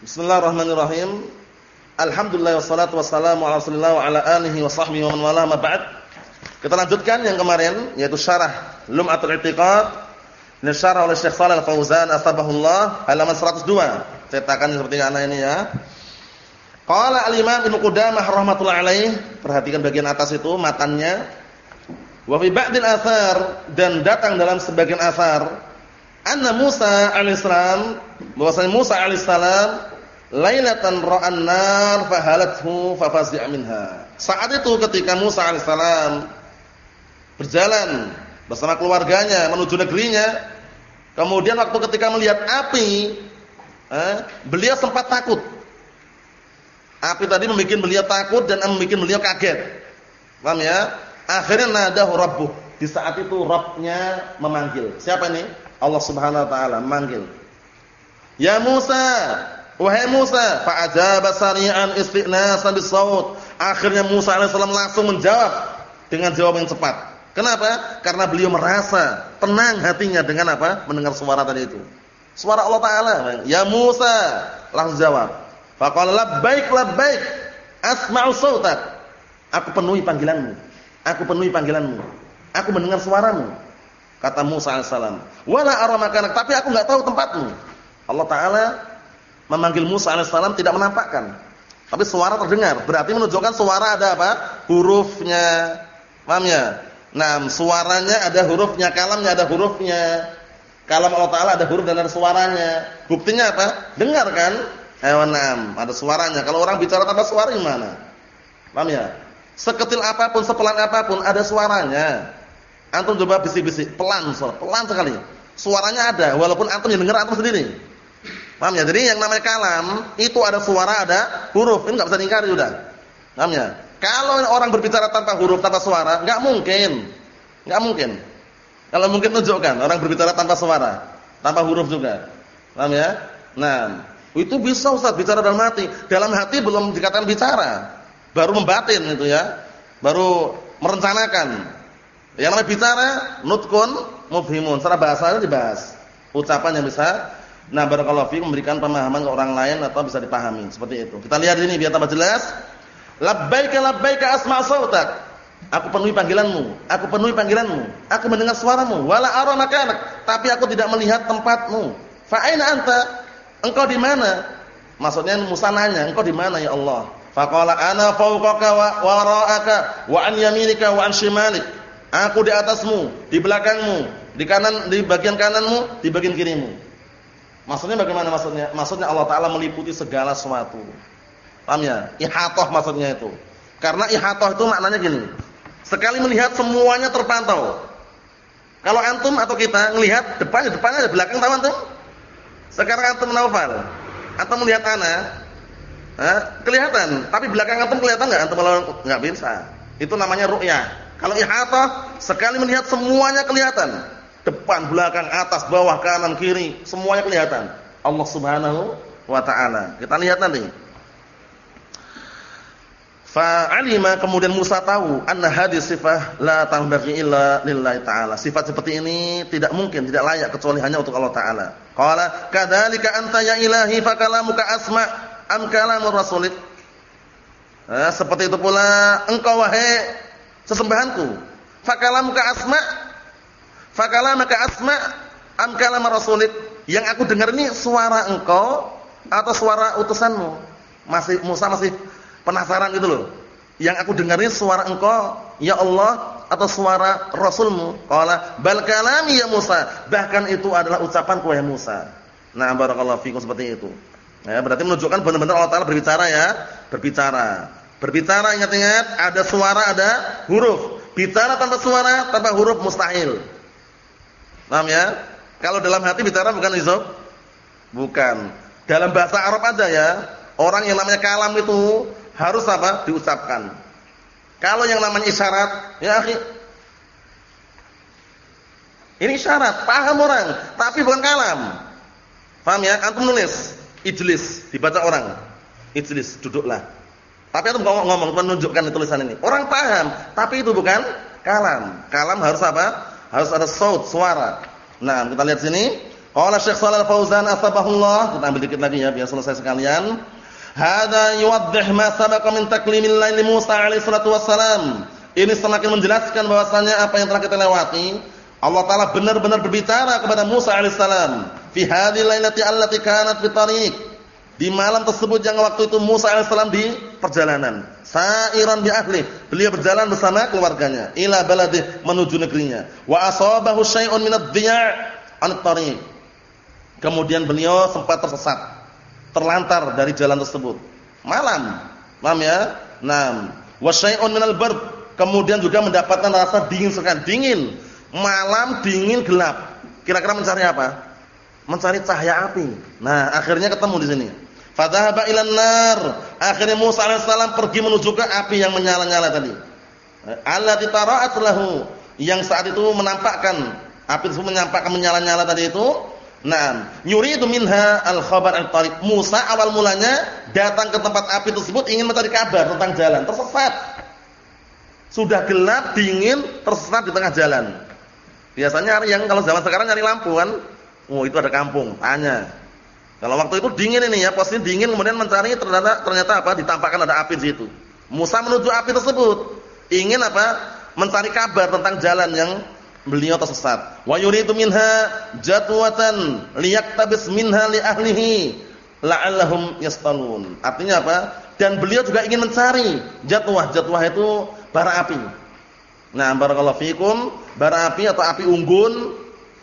Bismillahirrahmanirrahim. Alhamdulillah wassalatu wassalamu ala Rasulillah wa ala alihi wa sahbihi wa man wala ma ba'd. Kita lanjutkan yang kemarin yaitu syarah Lum'atul I'tiqad ini syarah oleh Syekh Shalal Fauzan asbahullah halaman 102. Cetakan seperti anak ini ya. Qala al-Imam Ibnu Qudamah rahimatullah alaih, perhatikan bagian atas itu matannya. Wa fi ba'dil athar dan datang dalam sebagian athar anna Musa alaihissalam bahwasanya Musa alaihissalam lailatan ra'an nar fahalathu fafazi'a minha. Saat itu ketika Musa alaihissalam berjalan bersama keluarganya menuju negerinya, kemudian waktu ketika melihat api, eh, beliau sempat takut. Api tadi membuat beliau takut dan membuat beliau kaget. Paham ya? Akhirnya nadahu rabbuh. Di saat itu Rabbnya memanggil. Siapa ini? Allah Subhanahu wa taala manggil. Ya Musa, wahai Musa, fa'ajaba sari'an istinasan bisaut. Akhirnya Musa alaihissalam langsung menjawab dengan jawaban yang cepat. Kenapa? Karena beliau merasa tenang hatinya dengan apa? Mendengar suara tadi itu. Suara Allah taala. Ya Musa, langsung jawab. Faqala labbaik labbaik. Asma'u sautak. Aku penuhi panggilanmu. Aku penuhi panggilanmu. Aku mendengar suaramu. Kata Musa alaihissalam, "Wala ara makanak," tapi aku enggak tahu tempatmu. Allah taala memanggil Musa alaihissalam tidak menampakkan. Tapi suara terdengar, berarti menunjukkan suara ada apa? Hurufnya. Paham ya? Nah, suaranya ada hurufnya, kalamnya ada hurufnya. Kalam Allah taala ada huruf dan ada suaranya. Buktinya apa? Dengar kan? Enam, ada suaranya. Kalau orang bicara tanpa suara gimana? Paham ya? Seketil apa pun, sepelan apa pun ada suaranya. Antum coba bisik-bisik, pelan, pelan sekali. Suaranya ada, walaupun antum yang dengar antum sendiri. Paham ya? Jadi yang namanya kalam itu ada suara, ada huruf. Ini enggak bisa diingkari sudah. Paham ya? Kalau orang berbicara tanpa huruf, tanpa suara, enggak mungkin. Enggak mungkin. Kalau mungkin tunjukkan orang berbicara tanpa suara, tanpa huruf juga. Paham ya? Nah, itu bisa Ustaz bicara dalam hati. Dalam hati belum dikatakan bicara. Baru membatin itu ya. Baru merencanakan. Yang namanya bicara nutkun mufhimun. Secara bahasa itu dibahas. Ucapan yang bisa nah barakallahu fiikum memberikan pemahaman ke orang lain atau bisa dipahami. Seperti itu. Kita lihat ini biar tambah jelas. Labbaika labbaika asma' sautak. Aku penuhi panggilanmu, aku penuhi panggilanmu, aku mendengar suaramu, wala ara makanak, tapi aku tidak melihat tempatmu. Fa aina anta? Engkau di mana? Maksudnya Musa nanya, engkau di mana ya Allah? Faqala ana fawqaka wa wara'aka wa an yaminika wa an shimalik. Aku di atasmu, di belakangmu, di kanan di bagian kananmu, di bagian kirimu. Maksudnya bagaimana maksudnya? Maksudnya Allah taala meliputi segala sesuatu. Paham ya? Ihatah maksudnya itu. Karena ihatah itu maknanya gini. Sekali melihat semuanya terpantau. Kalau antum atau kita melihat depannya depannya ada belakang tahu antum? Sekarang antum naufal. Antum melihat ana, eh, kelihatan, tapi belakang antum kelihatan enggak? Antum kalau enggak bisa. Itu namanya ru'yah. Kalau ihatah sekali melihat semuanya kelihatan. Depan, belakang, atas, bawah, kanan, kiri, semuanya kelihatan. Allah Subhanahu wa taala. Kita lihat nanti. Fa'alima kemudian Musa tahu anna hadis sifah la tanbaghi illa lillahi ta'ala. Sifat seperti ini tidak mungkin, tidak layak kecuali hanya untuk Allah taala. Qala kadzalika anta ya ilahi fa kalamuka asma am kalamur rasulik. Nah, seperti itu pula engkau wahai sesembahanku. Fakalamuka asma Fakalamaka asma am kalam rasulik. Yang aku dengar ini suara engkau atau suara utusanmu? Masih Musa masih penasaran gitu loh. Yang aku dengar ini suara engkau ya Allah atau suara rasulmu? Qala bal kalami ya Musa. Bahkan itu adalah ucapan wahai Musa. Nah, barakallahu fikum seperti itu. Ya, berarti menunjukkan benar-benar Allah Taala berbicara ya, berbicara. Berbicara ingat-ingat ada suara ada huruf. Bicara tanpa suara tanpa huruf mustahil. Paham ya? Kalau dalam hati bicara bukan izab? Bukan. Dalam bahasa Arab aja ya. Orang yang namanya kalam itu harus apa? Diucapkan. Kalau yang namanya isyarat, ya akhi. Ini isyarat, paham orang, tapi bukan kalam. Paham ya? Antum nulis, ijlis, dibaca orang. Ijlis, duduklah. Tapi itu ngomong, ngomong menunjukkan tulisan ini. Orang paham, tapi itu bukan kalam. Kalam harus apa? Harus ada saut, suara. Nah, kita lihat sini. Qala Syekh Shalal Fauzan asbahullah, kita ambil dikit lagi ya biar selesai sekalian. Hada yuwaddih ma sabaqa min taklimil lail Musa alaihi salatu wassalam. Ini semakin menjelaskan bahwasanya apa yang telah kita lewati, Allah taala benar-benar berbicara kepada Musa alaihissalam fi hadhil lailati allati kanat fi tariq. Di malam tersebut yang waktu itu Musa alaihissalam di perjalanan, sa'iran bi ahli. Beliau berjalan bersama keluarganya ila baladih menuju negerinya. Wa asabahu syai'un min ad-dhiya' an tariq. Kemudian beliau sempat tersesat, terlantar dari jalan tersebut. Malam. Paham ya? Naam. Wa syai'un minal bard. Kemudian juga mendapatkan rasa dingin sekali, dingin. Malam dingin gelap. Kira-kira mencari apa? Mencari cahaya api. Nah, akhirnya ketemu di sini. Fadhahaba ilan nar. Akhirnya Musa alaihissalam pergi menuju ke api yang menyala-nyala tadi. Allati tara'at lahu. Yang saat itu menampakkan api tersebut menampakkan menyala-nyala tadi itu Nah, yuridu minha al-khabar al-tariq. Musa awal mulanya datang ke tempat api tersebut ingin mencari kabar tentang jalan, tersesat. Sudah gelap, dingin, tersesat di tengah jalan. Biasanya yang kalau zaman sekarang nyari lampu kan, oh itu ada kampung, tanya. Kalau waktu itu dingin ini ya, posisi dingin kemudian mencari ternyata ternyata apa? Ditampakkan ada api di situ. Musa menuju api tersebut, ingin apa? Mencari kabar tentang jalan yang beliau tersesat. Wa yuridu minha jadwatan liyaktabis minha li ahlihi la'allahum yastalun. Artinya apa? Dan beliau juga ingin mencari jadwah. Jadwah itu bara api. Nah, barakallahu fikum, bara api atau api unggun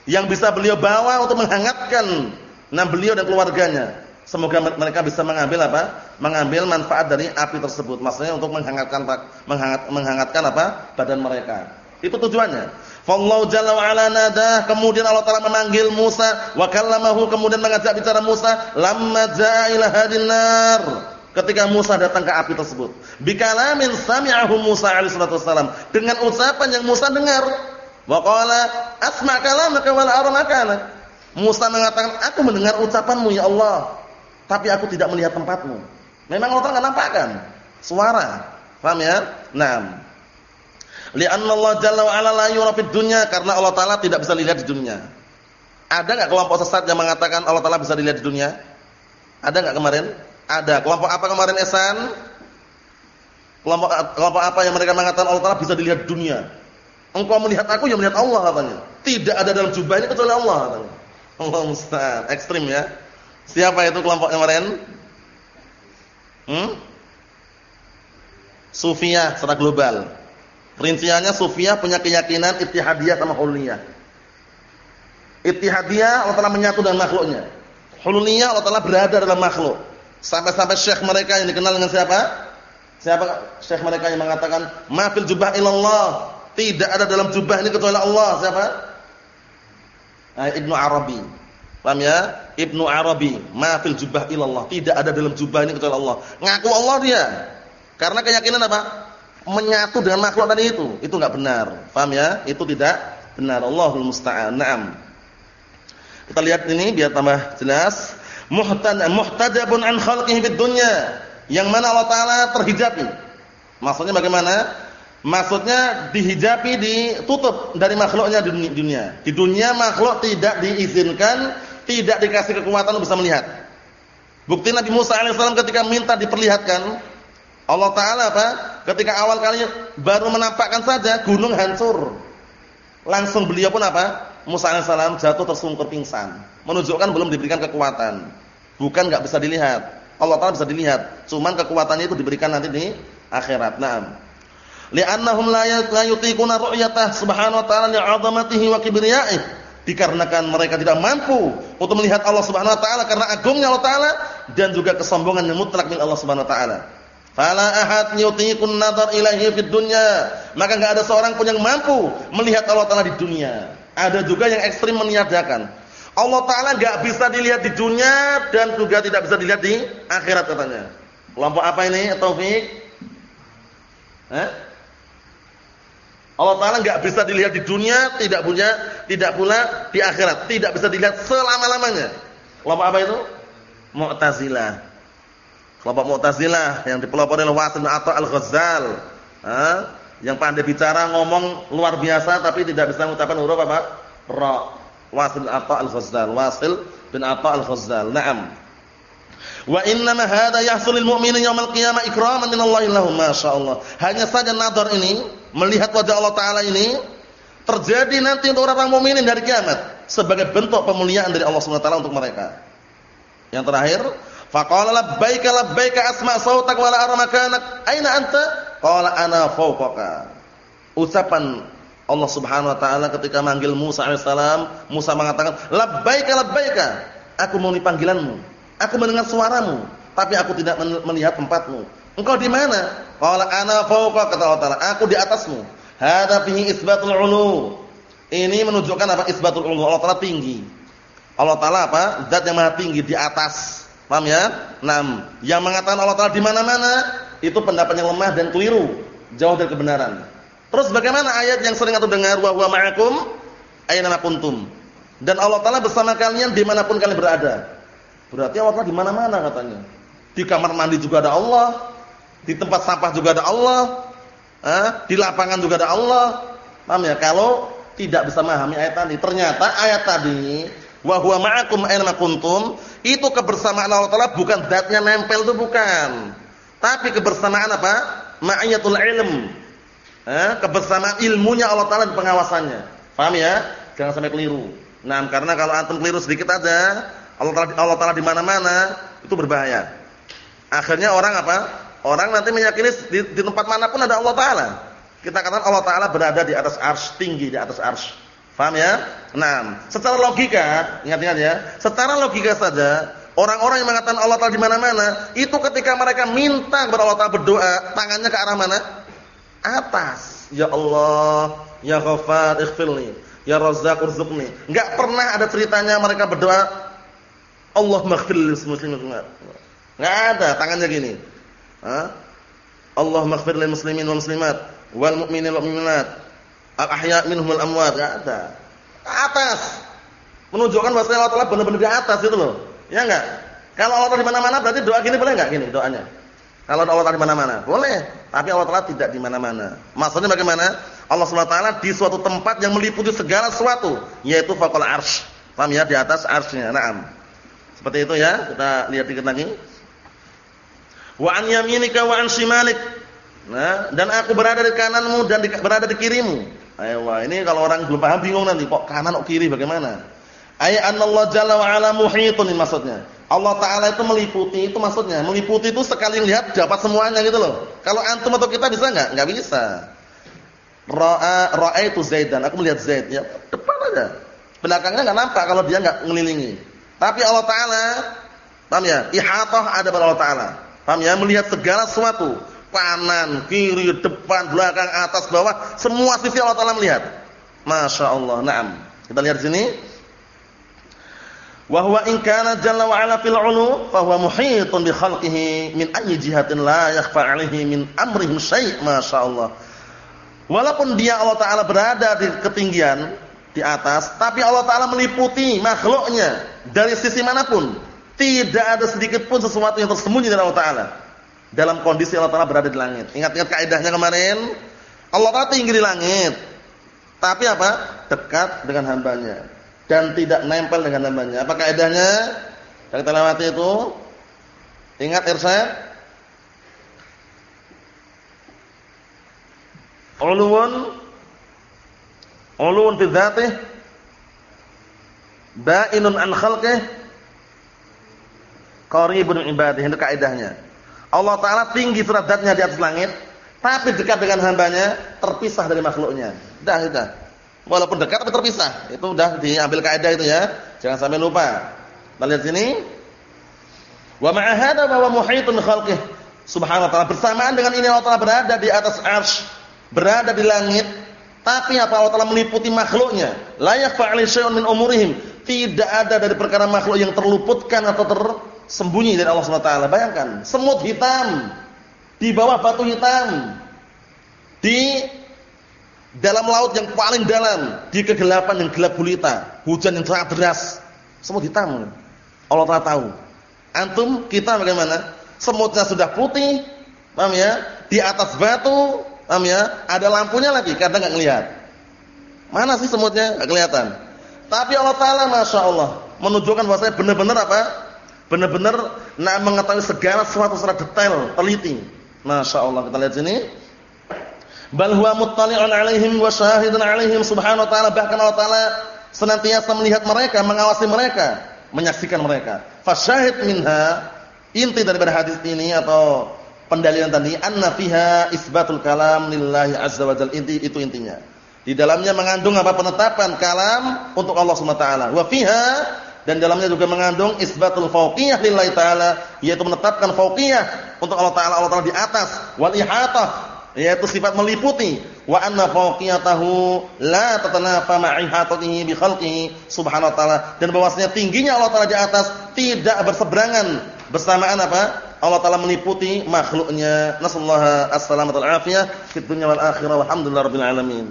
yang bisa beliau bawa untuk menghangatkan nah beliau dan keluarganya. Semoga mereka bisa mengambil apa? Mengambil manfaat dari api tersebut. Maksudnya untuk menghangatkan menghangat, menghangatkan apa? badan mereka. Itu tujuannya. Fallahu jalla wa ala nadah, kemudian Allah Taala memanggil Musa wa kallamahu kemudian mengajak bicara Musa lamma jaa ila hadin nar. Ketika Musa datang ke api tersebut, bikalamin sami'ahu Musa alaihi salatu dengan ucapan yang Musa dengar. Wa qala asma' kalamaka wal ara. Musa mengatakan, "Aku mendengar ucapanmu ya Allah, tapi aku tidak melihat tempatmu." Memang Allah enggak nampakkan suara. Paham ya? Naam. Li'anna Allah Jalla wa ala la yura fid dunya karena Allah taala tidak bisa dilihat di dunia. Ada enggak kelompok sesat yang mengatakan Allah taala bisa dilihat di dunia? Ada enggak kemarin? Ada. Kelompok apa kemarin Esan? Kelompok kelompok apa yang mereka mengatakan Allah taala bisa dilihat di dunia? Engkau melihat aku, yang melihat Allah katanya. Tidak ada dalam jubah ini kecuali Allah katanya. Allah musta'an. Ekstrim ya. Siapa itu kelompok yang kemarin? Hmm? Sufiyah secara global. Rinciannya Sufiyah punya keyakinan Ittihadiyah sama Huliyah. Ittihadiyah Allah Taala menyatu dengan makhluknya. Huliyah Allah Taala berada dalam makhluk. Sampai-sampai syekh mereka yang dikenal dengan siapa? Siapa syekh mereka yang mengatakan, "Ma fil jubah illallah." Tidak ada dalam jubah ini kecuali Allah. Siapa? Nah, Ibnu Arabi. Paham ya? Ibnu Arabi, "Ma fil jubah illallah." Tidak ada dalam jubah ini kecuali Allah. Ngaku Allah dia. Karena keyakinan apa? menyatu dengan makhluk tadi itu. Itu enggak benar. Paham ya? Itu tidak benar. Allahul musta'an. Naam. Kita lihat ini biar tambah jelas. Muhtada muhtajabun an khalqihi fid dunya. Yang mana Allah taala terhijabi. Maksudnya bagaimana? Maksudnya dihijabi, ditutup dari makhluknya di dunia. Di dunia makhluk tidak diizinkan, tidak dikasih kekuatan untuk bisa melihat. Bukti Nabi Musa alaihissalam ketika minta diperlihatkan Allah Taala apa? Ketika awal kali baru menampakkan saja gunung hancur. Langsung beliau pun apa? Musa alaihissalam jatuh tersungkur pingsan. Menunjukkan belum diberikan kekuatan. Bukan enggak bisa dilihat. Allah Taala bisa dilihat. Cuman kekuatannya itu diberikan nanti di akhirat. Naam. Li'annahum la yutiquna ru'yatah subhanahu wa ta'ala li'azamatihi wa kibriya'ih. Dikarenakan mereka tidak mampu untuk melihat Allah Subhanahu wa taala karena agungnya Allah taala dan juga kesombongan yang mutlak milik Allah Subhanahu wa taala. Fala ahad yutiqun nadhar ilaihi fid dunya. Maka enggak ada seorang pun yang mampu melihat Allah Taala di dunia. Ada juga yang ekstrim meniadakan. Allah Taala enggak bisa dilihat di dunia dan juga tidak bisa dilihat di akhirat katanya. Kelompok apa ini? Taufik? Eh? Allah Taala enggak bisa dilihat di dunia, tidak punya, tidak pula di akhirat, tidak bisa dilihat selama-lamanya. Kelompok apa itu? Mu'tazilah. Kelompok Mu'tazilah yang dipelopori oleh Wasil bin Atha Al-Ghazzal. Yang pandai bicara, ngomong luar biasa tapi tidak bisa mengucapkan huruf apa? Ra. Wasil bin Atha al-Ghazzal. Wasil bin Atha al-Ghazzal. Naam. Wa innama hadha yahsulul mu'minin yaumil qiyamah ikraman min Allah lahum masyaallah. Hanya saja nadar ini melihat wajah Allah taala ini terjadi nanti untuk orang-orang mukminin dari kiamat sebagai bentuk pemuliaan dari Allah Subhanahu wa taala untuk mereka. Yang terakhir, faqala labbaika labbaika asma sautak wa la ara makanak. Aina anta? Qala ana fawqaka. Ucapan Allah Subhanahu wa taala ketika manggil Musa alaihissalam, Musa mengatakan, "Labbaika labbaika." Aku mau panggilanmu. Aku mendengar suaramu, tapi aku tidak melihat tempatmu. Engkau di mana? Qala ana fawqa kata Allah Taala, aku di atasmu. Hadza fihi isbatul ulu. Ini menunjukkan apa? Isbatul ulu. Allah Taala tinggi. Allah Taala apa? Zat yang maha tinggi di atas. Paham ya? Nam. Yang mengatakan Allah Taala di mana-mana itu pendapat yang lemah dan keliru, jauh dari kebenaran. Terus bagaimana ayat yang sering atau dengar wa huwa ma'akum aina kuntum? Dan Allah Taala bersama kalian di mana pun kalian berada. Berarti Allah di mana-mana katanya. Di kamar mandi juga ada Allah, di tempat sampah juga ada Allah, eh, di lapangan juga ada Allah. Paham ya? Kalau tidak bisa memahami ayat tadi, ternyata ayat tadi wa huwa ma'akum aina kuntum, itu kebersamaan Allah Taala bukan zatnya nempel itu bukan. Tapi kebersamaan apa? Ma'iyatul ilm. Eh, kebersamaan ilmunya Allah Taala dan pengawasannya. Paham ya? Jangan sampai keliru. Nah, karena kalau antum keliru sedikit aja, Allah Taala di mana-mana itu berbahaya. Akhirnya orang apa? Orang nanti meyakini di, di tempat mana pun ada Allah Taala. Kita katakan Allah Taala berada di atas ars tinggi di atas ars. Faham ya? Nah, secara logika, ingat-ingat ya, secara logika saja orang-orang yang mengatakan Allah Taala di mana-mana, itu ketika mereka minta kepada Allah Taala berdoa, tangannya ke arah mana? Atas. Ya Allah, ya Ghaffar, ighfirli. Ya Razzaq, urzuqni. Enggak pernah ada ceritanya mereka berdoa Allah maghfir lil muslimin Enggak ada tangannya gini. Allah maghfir lil muslimin wal muslimat wal mu'minin wal mu'minat. Al ahya' minhum wal amwat. Enggak ada. Atas. Menunjukkan bahwa Allah Taala benar-benar di atas itu loh. Ya enggak? Kalau Allah di mana-mana berarti doa gini boleh enggak gini doanya? Kalau Allah Taala di mana-mana, boleh. Tapi Allah Taala tidak di mana-mana. Maksudnya bagaimana? Allah Subhanahu wa taala di suatu tempat yang meliputi segala sesuatu, yaitu faqal arsy. Paham ya? Di atas arsy-nya. Naam. Seperti itu ya, kita lihat dikit lagi. Wa an yaminika wa an shimalik. Nah, dan aku berada di kananmu dan di, berada di kirimu. Ayo, ini kalau orang belum paham bingung nanti, kok kanan kok kiri bagaimana? Ayat Allah Jalla wa ala muhitun maksudnya. Allah taala itu meliputi itu maksudnya. Meliputi itu sekali lihat dapat semuanya gitu loh. Kalau antum atau kita bisa enggak? Enggak bisa. Ra'a ra'aitu Zaidan. Aku melihat Zaid ya, depan aja. Belakangnya enggak nampak kalau dia enggak ngelilingi. Tapi Allah Taala, paham ya? Ihatah ada pada Allah Taala. Paham ya? Melihat segala sesuatu, kanan, kiri, depan, belakang, atas, bawah, semua sisi Allah Taala melihat. Masya Allah. Naam. Kita lihat sini. Wa huwa in kana jalla wa ala fil 'ulu fa huwa muhitun bi khalqihi min ayyi jihatin la yakhfa 'alaihi min amrihim syai'. Masyaallah. Walaupun dia Allah taala berada di ketinggian, di atas, tapi Allah taala meliputi makhluknya dari sisi mana pun. Tidak ada sedikit pun sesuatu yang tersembunyi dari Allah taala. Dalam kondisi Allah taala berada di langit. Ingat-ingat kaidahnya kemarin? Allah taala tinggi di langit. Tapi apa? Dekat dengan hambanya dan tidak nempel dengan hambanya. Apa kaidahnya? Yang kita lewati itu ingat irsyad Ulun ulun fi ba'inun an khalqih qaribun ibadih itu kaidahnya. Allah taala tinggi surat zatnya di atas langit tapi dekat dengan hambanya terpisah dari makhluknya. Dah sudah walaupun dekat tapi terpisah. Itu sudah diambil kaidah itu ya. Jangan sampai lupa. Kita lihat sini. Wa ma'a hadza wa muhitun khalqih. Subhanahu ta'ala bersamaan dengan ini Allah taala berada di atas arsy berada di langit tapi apa Allah Taala meliputi makhluknya. Layak fa'ali syai'un min umurihim. Tidak ada dari perkara makhluk yang terluputkan atau tersembunyi dari Allah Subhanahu wa taala. Bayangkan, semut hitam di bawah batu hitam. Di dalam laut yang paling dalam, di kegelapan yang gelap gulita, hujan yang sangat deras. Semut hitam. Allah Taala tahu. Antum kita bagaimana? Semutnya sudah putih, paham ya? Di atas batu Paham ya? Ada lampunya lagi, kadang enggak ngelihat. Mana sih semutnya? Enggak kelihatan. Tapi Allah Taala masya Allah menunjukkan bahwasanya benar-benar apa? Benar-benar nak mengetahui segala sesuatu secara detail, teliti. Masya Allah kita lihat sini. Bal huwa muttali'un 'alaihim wa syahidun 'alaihim subhanahu wa ta'ala bahkan Allah Taala senantiasa melihat mereka, mengawasi mereka, menyaksikan mereka. Fasyahid minha inti daripada hadis ini atau pendalilan tadi anna fiha isbatul kalam lillahi azza wa inti itu intinya. Di dalamnya mengandung apa penetapan kalam untuk Allah Subhanahu wa taala. Wa fiha dan dalamnya juga mengandung isbatul fauqiyah lillahi taala yaitu menetapkan fauqiyah untuk Allah taala Allah taala di atas. Wal ihatah yaitu sifat meliputi. Wa anna fawqiyatahu la tatanafa ma'ihatatihi bi khalqihi subhanahu ta'ala. Dan bahwasanya tingginya Allah taala di atas tidak berseberangan bersamaan apa? Allah taala meliputi makhluknya. Nasallahu as-salamata wal afiyah fid dunya wal akhirah walhamdulillahirabbil alamin